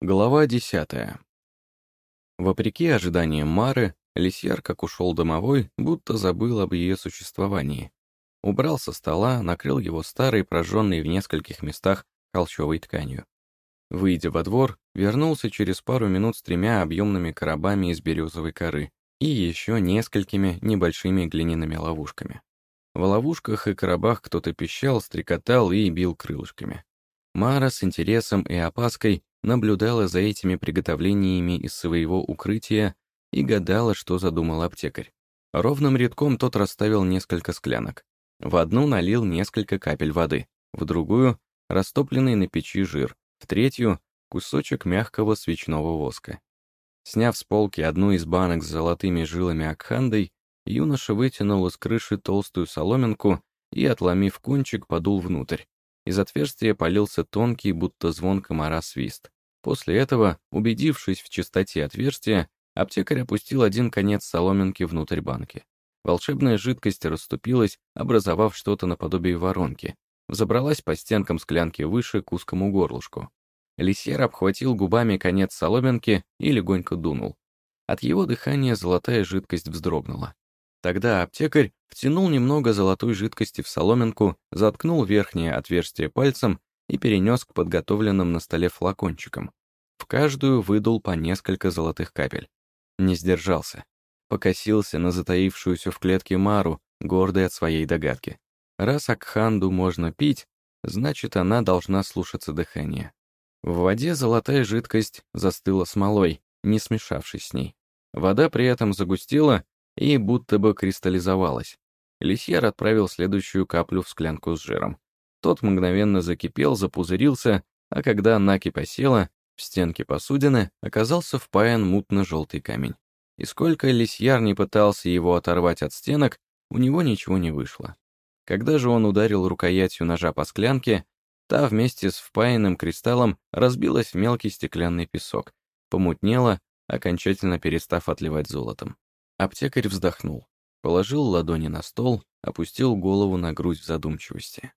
Глава десятая. Вопреки ожиданиям Мары, Лисьяр, как ушел домовой, будто забыл об ее существовании. Убрал со стола, накрыл его старой, прожженной в нескольких местах холщовой тканью. Выйдя во двор, вернулся через пару минут с тремя объемными коробами из березовой коры и еще несколькими небольшими глиняными ловушками. В ловушках и коробах кто-то пищал, стрекотал и бил крылышками. Мара с интересом и опаской наблюдала за этими приготовлениями из своего укрытия и гадала, что задумал аптекарь. Ровным рядком тот расставил несколько склянок. В одну налил несколько капель воды, в другую — растопленный на печи жир, в третью — кусочек мягкого свечного воска. Сняв с полки одну из банок с золотыми жилами акхандой, юноша вытянул из крыши толстую соломинку и, отломив кончик, подул внутрь. Из отверстия полился тонкий, будто звон комара свист. После этого, убедившись в чистоте отверстия, аптекарь опустил один конец соломинки внутрь банки. Волшебная жидкость расступилась, образовав что-то наподобие воронки. Взобралась по стенкам склянки выше к узкому горлышку. Лисьер обхватил губами конец соломинки и легонько дунул. От его дыхания золотая жидкость вздрогнула. Тогда аптекарь втянул немного золотой жидкости в соломинку, заткнул верхнее отверстие пальцем и перенес к подготовленным на столе флакончикам. В каждую выдул по несколько золотых капель. Не сдержался. Покосился на затаившуюся в клетке Мару, гордый от своей догадки. Раз Акханду можно пить, значит, она должна слушаться дыхания. В воде золотая жидкость застыла смолой, не смешавшись с ней. Вода при этом загустела и будто бы кристаллизовалась. Лисьер отправил следующую каплю в склянку с жиром. Тот мгновенно закипел, запузырился, а когда накипь осела, в стенке посудины оказался впаян мутно-желтый камень. И сколько лисьяр не пытался его оторвать от стенок, у него ничего не вышло. Когда же он ударил рукоятью ножа по склянке, та вместе с впаянным кристаллом разбилась в мелкий стеклянный песок, помутнела, окончательно перестав отливать золотом. Аптекарь вздохнул, положил ладони на стол, опустил голову на грудь в задумчивости.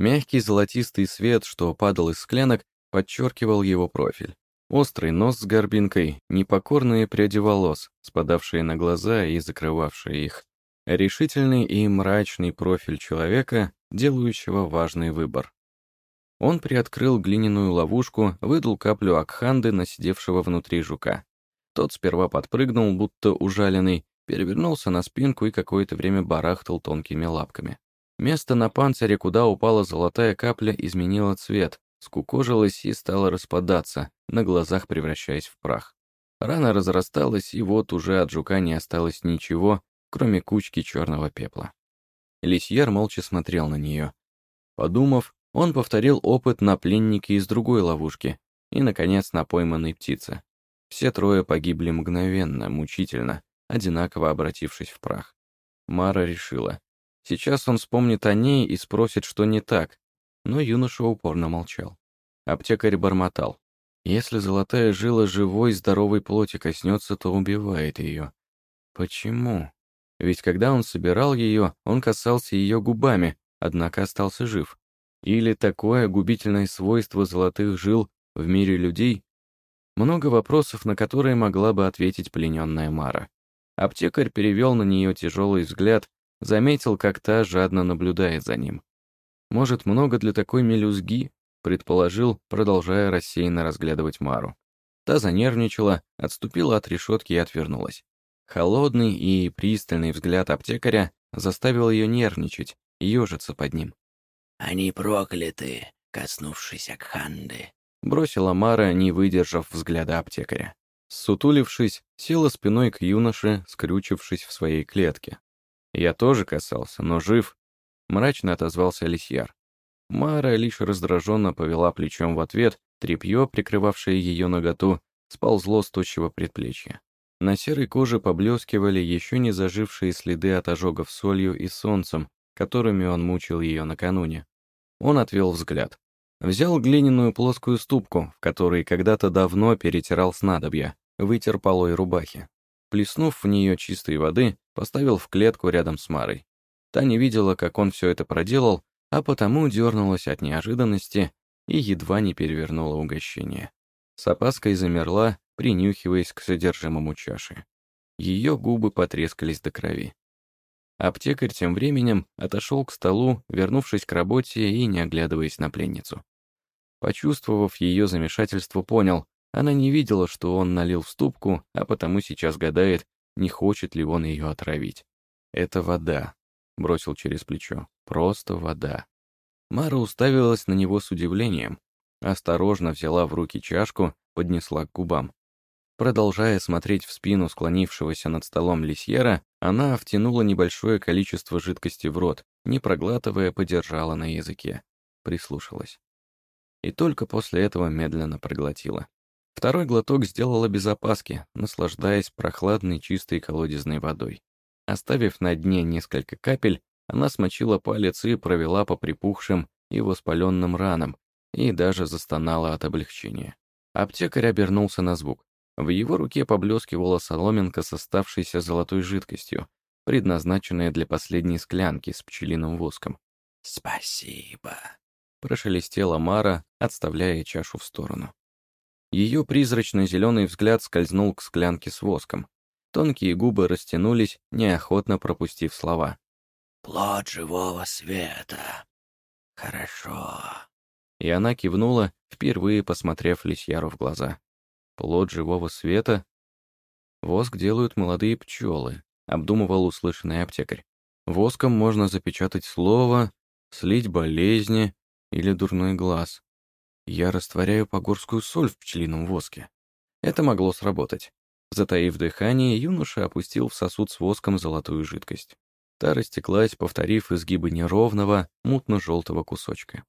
Мягкий золотистый свет, что падал из склянок, подчеркивал его профиль. Острый нос с горбинкой, непокорные пряди волос, спадавшие на глаза и закрывавшие их. Решительный и мрачный профиль человека, делающего важный выбор. Он приоткрыл глиняную ловушку, выдул каплю акханды на сидевшего внутри жука. Тот сперва подпрыгнул, будто ужаленный, перевернулся на спинку и какое-то время барахтал тонкими лапками. Место на панцире, куда упала золотая капля, изменило цвет, скукожилось и стало распадаться, на глазах превращаясь в прах. Рана разрасталась, и вот уже от жука не осталось ничего, кроме кучки черного пепла. Лисьер молча смотрел на нее. Подумав, он повторил опыт на пленнике из другой ловушки и, наконец, на пойманной птице. Все трое погибли мгновенно, мучительно, одинаково обратившись в прах. Мара решила, Сейчас он вспомнит о ней и спросит, что не так, но юноша упорно молчал. Аптекарь бормотал. Если золотая жила живой, здоровой плоти коснется, то убивает ее. Почему? Ведь когда он собирал ее, он касался ее губами, однако остался жив. Или такое губительное свойство золотых жил в мире людей? Много вопросов, на которые могла бы ответить плененная Мара. Аптекарь перевел на нее тяжелый взгляд, Заметил, как та жадно наблюдает за ним. Может, много для такой мелюзги, предположил, продолжая рассеянно разглядывать Мару. Та занервничала, отступила от решетки и отвернулась. Холодный и пристальный взгляд аптекаря заставил ее нервничать, ежиться под ним. «Они прокляты, коснувшись Акханды», — бросила Мара, не выдержав взгляда аптекаря. Сутулившись, села спиной к юноше, скрючившись в своей клетке. Я тоже касался, но жив. Мрачно отозвался Лисьяр. Мара лишь раздраженно повела плечом в ответ, тряпье, прикрывавшее ее наготу, сползло с тощего предплечья. На серой коже поблескивали еще не зажившие следы от ожогов солью и солнцем, которыми он мучил ее накануне. Он отвел взгляд. Взял глиняную плоскую ступку, в которой когда-то давно перетирал снадобья, вытер полой рубахи. Плеснув в нее чистой воды, поставил в клетку рядом с Марой. Та не видела, как он все это проделал, а потому дернулась от неожиданности и едва не перевернула угощение. С опаской замерла, принюхиваясь к содержимому чаши. Ее губы потрескались до крови. Аптекарь тем временем отошел к столу, вернувшись к работе и не оглядываясь на пленницу. Почувствовав ее замешательство, понял, она не видела, что он налил в ступку, а потому сейчас гадает, не хочет ли он ее отравить. «Это вода», — бросил через плечо. «Просто вода». Мара уставилась на него с удивлением, осторожно взяла в руки чашку, поднесла к губам. Продолжая смотреть в спину склонившегося над столом лисьера, она втянула небольшое количество жидкости в рот, не проглатывая, подержала на языке. Прислушалась. И только после этого медленно проглотила. Второй глоток сделала без опаски, наслаждаясь прохладной чистой колодезной водой. Оставив на дне несколько капель, она смочила палец и провела по припухшим и воспаленным ранам, и даже застонала от облегчения. Аптекарь обернулся на звук. В его руке поблескивала соломинка с оставшейся золотой жидкостью, предназначенная для последней склянки с пчелиным воском. «Спасибо», — прошелестела Мара, отставляя чашу в сторону. Ее призрачно-зеленый взгляд скользнул к склянке с воском. Тонкие губы растянулись, неохотно пропустив слова. «Плод живого света. Хорошо». И она кивнула, впервые посмотрев Лисьяру в глаза. «Плод живого света?» «Воск делают молодые пчелы», — обдумывал услышанный аптекарь. «Воском можно запечатать слово, слить болезни или дурной глаз. Я растворяю погорскую соль в пчелином воске. Это могло сработать. Затаив дыхание, юноша опустил в сосуд с воском золотую жидкость. Та растеклась, повторив изгибы неровного, мутно-желтого кусочка.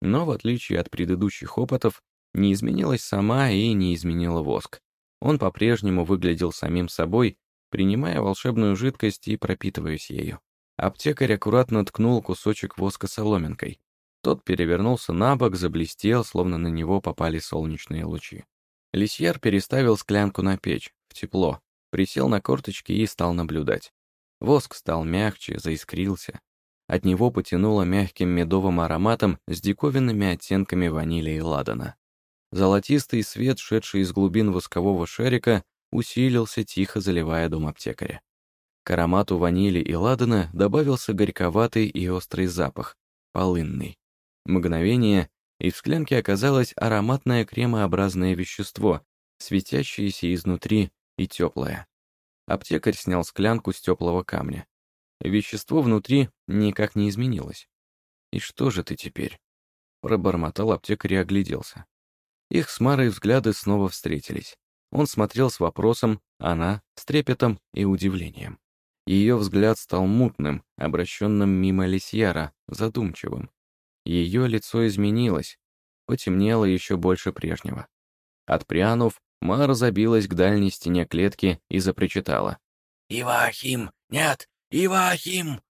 Но, в отличие от предыдущих опытов, не изменилась сама и не изменила воск. Он по-прежнему выглядел самим собой, принимая волшебную жидкость и пропитываясь ею. Аптекарь аккуратно ткнул кусочек воска соломинкой. Тот перевернулся на бок, заблестел, словно на него попали солнечные лучи. Лисьер переставил склянку на печь, в тепло, присел на корточки и стал наблюдать. Воск стал мягче, заискрился. От него потянуло мягким медовым ароматом с диковинными оттенками ванили и ладана. Золотистый свет, шедший из глубин воскового шарика, усилился, тихо заливая дом аптекаря. К аромату ванили и ладана добавился горьковатый и острый запах, полынный. Мгновение, и в склянке оказалось ароматное кремообразное вещество, светящееся изнутри и теплое. Аптекарь снял склянку с теплого камня. Вещество внутри никак не изменилось. «И что же ты теперь?» Пробормотал аптекарь и огляделся. Их с Марой взгляды снова встретились. Он смотрел с вопросом, она — с трепетом и удивлением. Ее взгляд стал мутным, обращенным мимо Лисьяра, задумчивым. Ее лицо изменилось, потемнело еще больше прежнего. Отпрянув, Мара забилась к дальней стене клетки и запричитала. «Ивахим! Нет! Ивахим!»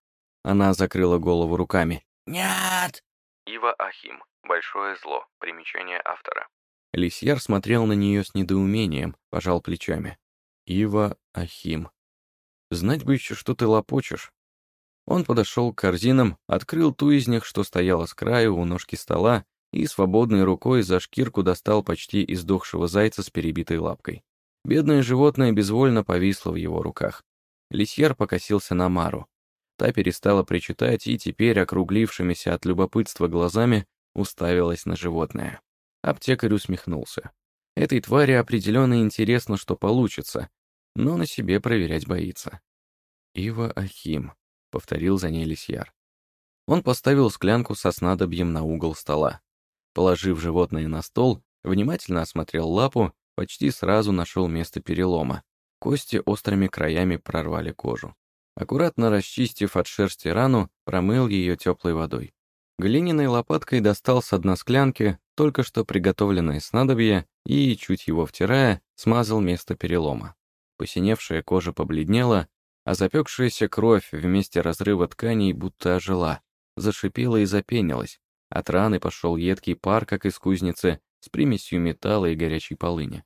Она закрыла голову руками. «Нет!» Ива Ахим. Большое зло. Примечание автора. Лисьяр смотрел на нее с недоумением, пожал плечами. Ива Ахим. Знать бы еще, что ты лопочешь. Он подошел к корзинам, открыл ту из них, что стояла с краю у ножки стола, и свободной рукой за шкирку достал почти издохшего зайца с перебитой лапкой. Бедное животное безвольно повисло в его руках. Лисьер покосился на Мару. Та перестала причитать и теперь, округлившимися от любопытства глазами, уставилась на животное. Аптекарь усмехнулся. Этой твари определенно интересно, что получится, но на себе проверять боится. Ива Ахим повторил за ней лисьяр. Он поставил склянку со снадобьем на угол стола. Положив животное на стол, внимательно осмотрел лапу, почти сразу нашел место перелома. Кости острыми краями прорвали кожу. Аккуратно расчистив от шерсти рану, промыл ее теплой водой. Глиняной лопаткой достал с дна склянки только что приготовленное снадобье и, чуть его втирая, смазал место перелома. Посиневшая кожа побледнела, а запекшаяся кровь вместе разрыва тканей будто ожила, зашипела и запенилась. От раны пошел едкий пар, как из кузницы, с примесью металла и горячей полыни.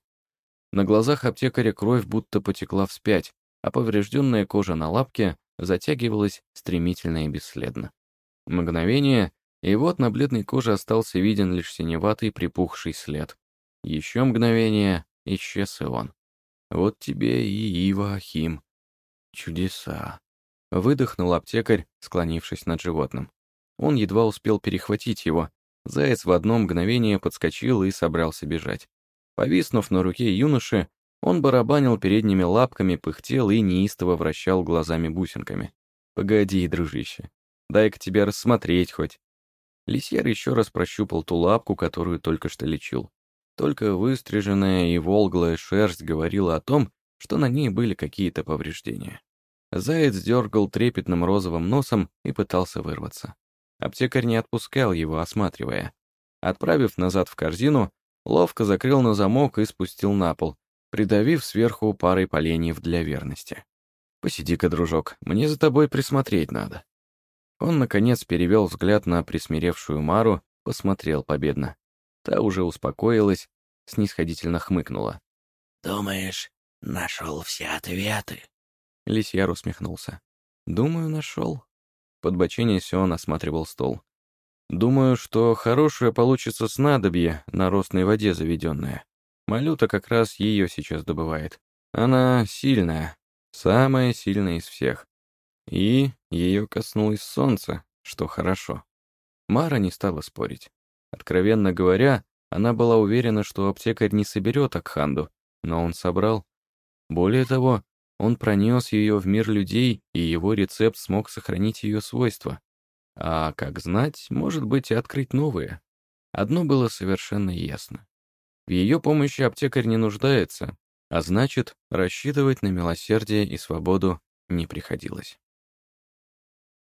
На глазах аптекаря кровь будто потекла вспять, а поврежденная кожа на лапке затягивалась стремительно и бесследно. Мгновение, и вот на бледной коже остался виден лишь синеватый припухший след. Еще мгновение, исчез и он. Вот тебе и Ива Ахим. Чудеса. Выдохнул аптекарь, склонившись над животным. Он едва успел перехватить его. Заяц в одно мгновение подскочил и собрался бежать. Повиснув на руке юноши, он барабанил передними лапками, пыхтел и неистово вращал глазами-бусинками. «Погоди, дружище, дай-ка тебя рассмотреть хоть». Лисьер еще раз прощупал ту лапку, которую только что лечил. Только выстриженная и волглая шерсть говорила о том, что на ней были какие-то повреждения. Заяц дергал трепетным розовым носом и пытался вырваться. Аптекарь не отпускал его, осматривая. Отправив назад в корзину, ловко закрыл на замок и спустил на пол, придавив сверху парой поленьев для верности. «Посиди-ка, дружок, мне за тобой присмотреть надо». Он, наконец, перевел взгляд на присмиревшую Мару, посмотрел победно. Та уже успокоилась, снисходительно хмыкнула. «Думаешь, нашел все ответы?» Лисьяр усмехнулся. «Думаю, нашел». Подбоченясь, он осматривал стол. «Думаю, что хорошее получится снадобье на ростной воде заведенное. Малюта как раз ее сейчас добывает. Она сильная, самая сильная из всех. И ее коснулось солнце, что хорошо. Мара не стала спорить. Откровенно говоря, она была уверена, что аптекарь не соберет Акханду, но он собрал. Более того, он пронес ее в мир людей, и его рецепт смог сохранить ее свойства. А, как знать, может быть и открыть новые. Одно было совершенно ясно. В ее помощи аптекарь не нуждается, а значит, рассчитывать на милосердие и свободу не приходилось.